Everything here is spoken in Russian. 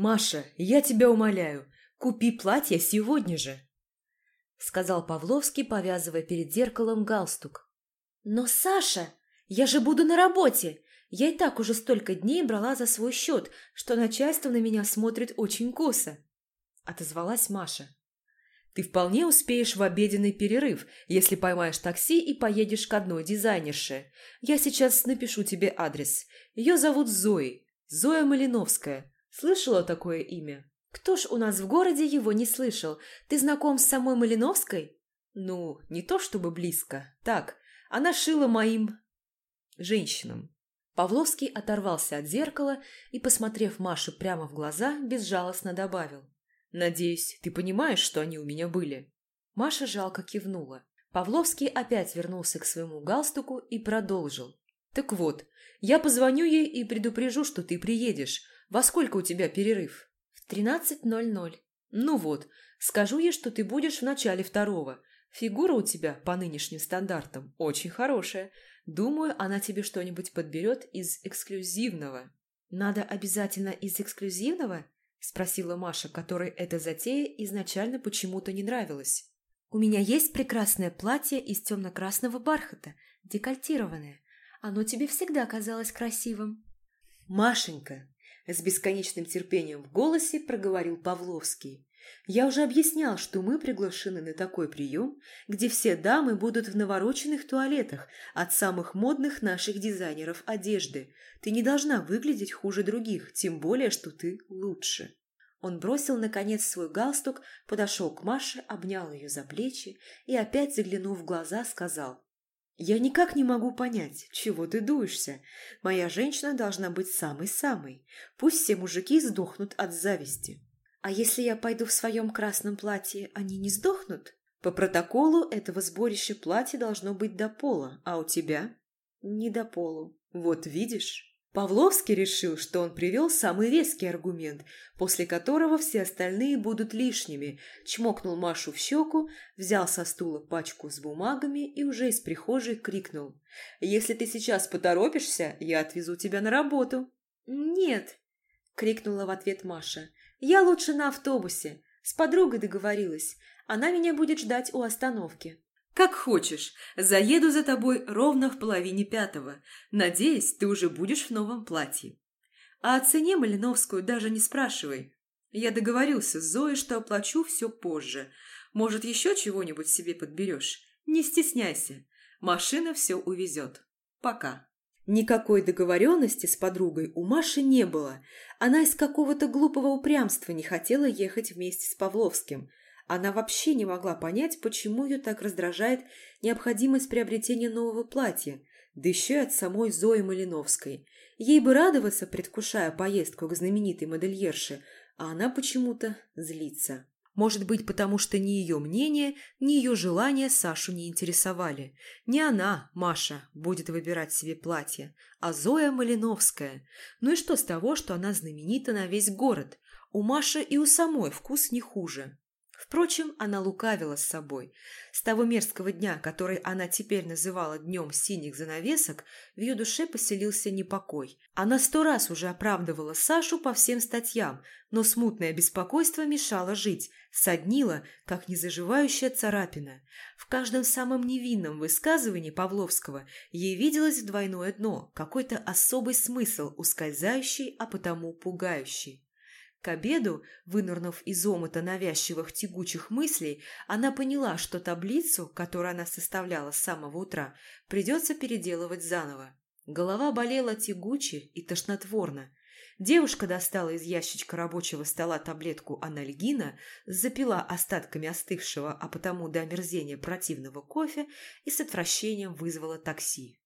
«Маша, я тебя умоляю, купи платье сегодня же!» Сказал Павловский, повязывая перед зеркалом галстук. «Но, Саша, я же буду на работе! Я и так уже столько дней брала за свой счет, что начальство на меня смотрит очень косо!» Отозвалась Маша. «Ты вполне успеешь в обеденный перерыв, если поймаешь такси и поедешь к одной дизайнерше. Я сейчас напишу тебе адрес. Ее зовут Зои. Зоя Малиновская. Слышала такое имя? Кто ж у нас в городе его не слышал? Ты знаком с самой Малиновской? Ну, не то чтобы близко. Так, она шила моим... женщинам. Павловский оторвался от зеркала и, посмотрев Маше прямо в глаза, безжалостно добавил. «Надеюсь, ты понимаешь, что они у меня были?» Маша жалко кивнула. Павловский опять вернулся к своему галстуку и продолжил. «Так вот, я позвоню ей и предупрежу, что ты приедешь. Во сколько у тебя перерыв? В тринадцать ноль ноль. Ну вот, скажу ей, что ты будешь в начале второго. Фигура у тебя, по нынешним стандартам, очень хорошая. Думаю, она тебе что-нибудь подберет из эксклюзивного. Надо обязательно из эксклюзивного? Спросила Маша, которой эта затея изначально почему-то не нравилась. У меня есть прекрасное платье из темно-красного бархата, декольтированное. Оно тебе всегда казалось красивым. Машенька, с бесконечным терпением в голосе проговорил Павловский. «Я уже объяснял, что мы приглашены на такой прием, где все дамы будут в навороченных туалетах от самых модных наших дизайнеров одежды. Ты не должна выглядеть хуже других, тем более, что ты лучше». Он бросил, наконец, свой галстук, подошел к Маше, обнял ее за плечи и, опять заглянув в глаза, сказал «Я никак не могу понять, чего ты дуешься. Моя женщина должна быть самой-самой. Пусть все мужики сдохнут от зависти. А если я пойду в своем красном платье, они не сдохнут? По протоколу этого сборища платье должно быть до пола, а у тебя? Не до полу. Вот видишь?» Павловский решил, что он привел самый резкий аргумент, после которого все остальные будут лишними, чмокнул Машу в щеку, взял со стула пачку с бумагами и уже из прихожей крикнул. «Если ты сейчас поторопишься, я отвезу тебя на работу». «Нет», — крикнула в ответ Маша, — «я лучше на автобусе. С подругой договорилась. Она меня будет ждать у остановки». «Как хочешь. Заеду за тобой ровно в половине пятого. Надеюсь, ты уже будешь в новом платье. А о цене Малиновскую даже не спрашивай. Я договорился с Зоей, что оплачу все позже. Может, еще чего-нибудь себе подберешь? Не стесняйся. Машина все увезет. Пока». Никакой договоренности с подругой у Маши не было. Она из какого-то глупого упрямства не хотела ехать вместе с Павловским. Она вообще не могла понять, почему ее так раздражает необходимость приобретения нового платья, да еще и от самой Зои Малиновской. Ей бы радоваться, предвкушая поездку к знаменитой модельерше, а она почему-то злится. Может быть, потому что ни ее мнение, ни ее желания Сашу не интересовали. Не она, Маша, будет выбирать себе платье, а Зоя Малиновская. Ну и что с того, что она знаменита на весь город? У Маши и у самой вкус не хуже. Впрочем, она лукавила с собой. С того мерзкого дня, который она теперь называла днем синих занавесок, в ее душе поселился непокой. Она сто раз уже оправдывала Сашу по всем статьям, но смутное беспокойство мешало жить, соднило, как незаживающая царапина. В каждом самом невинном высказывании Павловского ей виделось двойное дно, какой-то особый смысл, ускользающий, а потому пугающий. К обеду, вынырнув из омута навязчивых тягучих мыслей, она поняла, что таблицу, которую она составляла с самого утра, придется переделывать заново. Голова болела тягуче и тошнотворно. Девушка достала из ящичка рабочего стола таблетку анальгина, запила остатками остывшего, а потому до омерзения противного кофе и с отвращением вызвала такси.